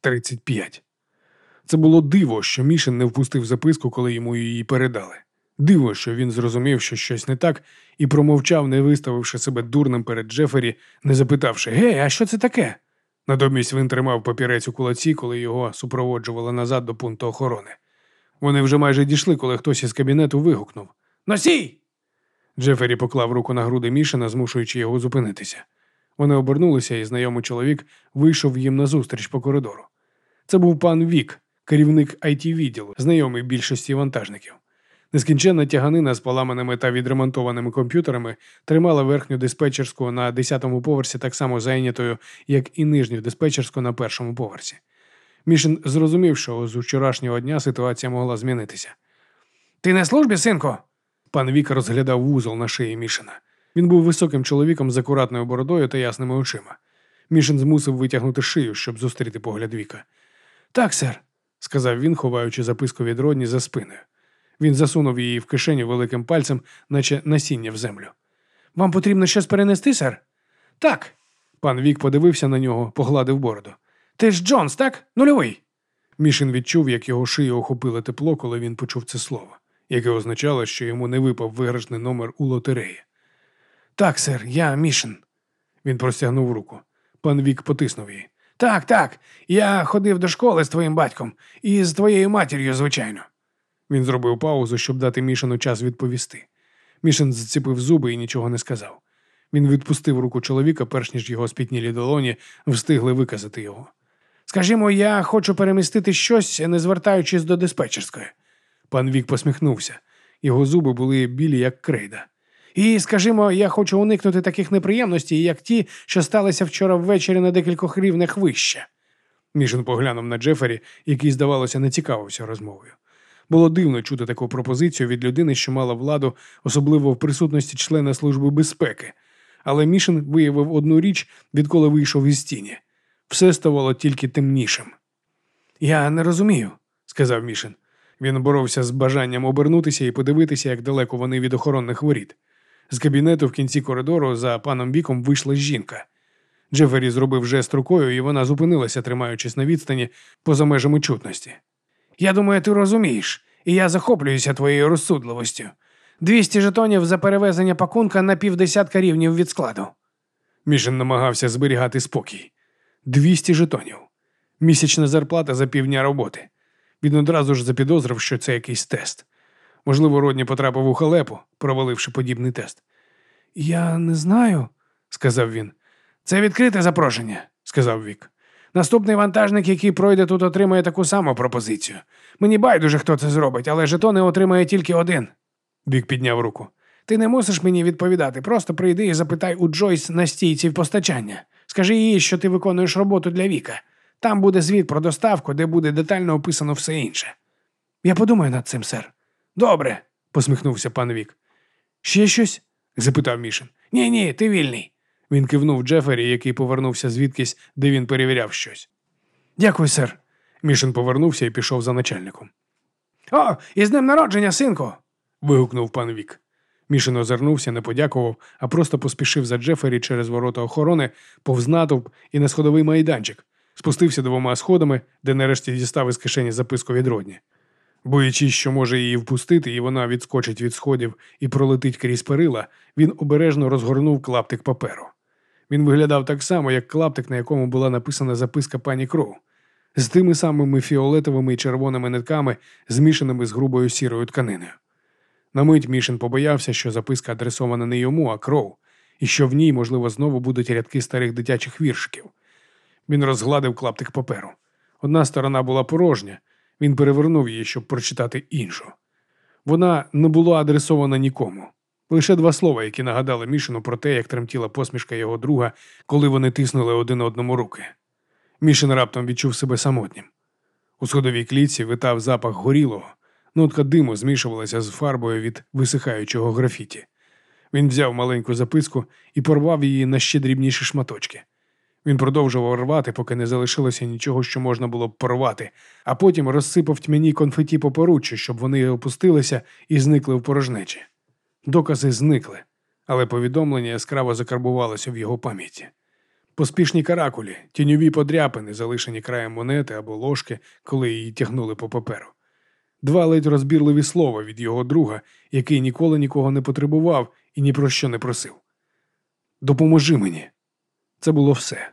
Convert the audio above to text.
35. Це було диво, що Мішин не впустив записку, коли йому її передали. Диво, що він зрозумів, що щось не так, і промовчав, не виставивши себе дурним перед Джефері, не запитавши Гей, а що це таке? Натомість він тримав папірець у кулаці, коли його супроводжували назад до пункту охорони. Вони вже майже дійшли, коли хтось із кабінету вигукнув Носій! Джефері поклав руку на груди Мішина, змушуючи його зупинитися. Вони обернулися, і знайомий чоловік вийшов їм назустріч по коридору. Це був пан Вік, керівник it відділу, знайомий більшості вантажників. Нескінченна тяганина з поламаними та відремонтованими комп'ютерами тримала верхню диспетчерську на 10-му поверсі так само зайнятою, як і нижню диспетчерську на першому поверсі. Мішин зрозумів, що з вчорашнього дня ситуація могла змінитися. Ти на службі, синку? Пан Вік розглядав вузол на шиї Мішина. Він був високим чоловіком з акуратною бородою та ясними очима. Мішин змусив витягнути шию, щоб зустріти погляд Віка. Так, сер, сказав він, ховаючи записку від Родні за спиною. Він засунув її в кишеню великим пальцем, наче насіння в землю. Вам потрібно щось перенести, сер? Так. Пан Вік подивився на нього, погладив бороду. Ти ж Джонс, так? Нульовий. Мішин відчув, як його шию охопило тепло, коли він почув це слово, яке означало, що йому не випав виграшний номер у лотереї. Так, сер, я Мішин. Він простягнув руку. Пан Вік потиснув її. Так, так. Я ходив до школи з твоїм батьком і з твоєю матір'ю, звичайно. Він зробив паузу, щоб дати Мішину час відповісти. Мішин заціпив зуби і нічого не сказав. Він відпустив руку чоловіка, перш ніж його спітнілі долоні встигли виказати його. Скажімо, я хочу перемістити щось, не звертаючись до диспетчерської. Пан Вік посміхнувся. Його зуби були білі, як крейда. І, скажімо, я хочу уникнути таких неприємностей, як ті, що сталися вчора ввечері на декількох рівнях вище. Мішин поглянув на Джефері, який, здавалося, не цікавився розмовою. Було дивно чути таку пропозицію від людини, що мала владу, особливо в присутності члена Служби безпеки. Але Мішин виявив одну річ, відколи вийшов із тіні. Все ставало тільки темнішим. Я не розумію, сказав Мішин. Він боровся з бажанням обернутися і подивитися, як далеко вони від охоронних воріт. З кабінету в кінці коридору за паном Віком вийшла жінка. Джефері зробив жест рукою, і вона зупинилася, тримаючись на відстані поза межами чутності. Я думаю, ти розумієш, і я захоплююся твоєю розсудливостю. Двісті жетонів за перевезення пакунка на півдесятка рівнів від складу. Мішин намагався зберігати спокій. Двісті жетонів. Місячна зарплата за півдня роботи. Він одразу ж запідозрив, що це якийсь тест. Можливо, Родні потрапив у халепу, проваливши подібний тест. Я не знаю, сказав він. Це відкрите запрошення, сказав Вік. Наступний вантажник, який пройде тут, отримає таку саму пропозицію. Мені байдуже, хто це зробить, але жетони отримає тільки один. Вік підняв руку. Ти не мусиш мені відповідати. Просто прийди і запитай у Джойс на стійці постачання. Скажи їй, що ти виконуєш роботу для Віка. Там буде звіт про доставку, де буде детально описано все інше. Я подумаю над цим, сер. Добре, посміхнувся пан Вік. Ще щось? запитав Мішин. Ні, ні, ти вільний. Він кивнув Джефері, який повернувся звідкись, де він перевіряв щось. Дякую, сер. Мішин повернувся і пішов за начальником. О, із днем народження, синку. вигукнув пан Вік. Мішин озирнувся, не подякував, а просто поспішив за Джефері через ворота охорони, повз натовп і на сходовий майданчик, спустився двома сходами, де нарешті дістав із кишені записку від Родні. Боячись, що може її впустити, і вона відскочить від сходів і пролетить крізь перила, він обережно розгорнув клаптик паперу. Він виглядав так само, як клаптик, на якому була написана записка пані Кроу, з тими самими фіолетовими і червоними нитками, змішаними з грубою сірою тканиною. На мить Мішин побоявся, що записка адресована не йому, а кров, і що в ній, можливо, знову будуть рядки старих дитячих віршиків. Він розгладив клаптик паперу. Одна сторона була порожня, він перевернув її, щоб прочитати іншу. Вона не була адресована нікому. Лише два слова, які нагадали Мішину про те, як тремтіла посмішка його друга, коли вони тиснули один одному руки. Мішин раптом відчув себе самотнім. У сходовій клітці витав запах горілого, нотка диму змішувалася з фарбою від висихаючого графіті. Він взяв маленьку записку і порвав її на ще дрібніші шматочки. Він продовжував рвати, поки не залишилося нічого, що можна було б порвати, а потім розсипав тьмяні конфеті по поруччю, щоб вони опустилися і зникли в порожнечі. Докази зникли, але повідомлення яскраво закарбувалося в його пам'яті. Поспішні каракулі, тіньові подряпини, залишені краєм монети або ложки, коли її тягнули по паперу. Два ледь розбірливі слова від його друга, який ніколи нікого не потребував і ні про що не просив. Допоможи мені. Це було все.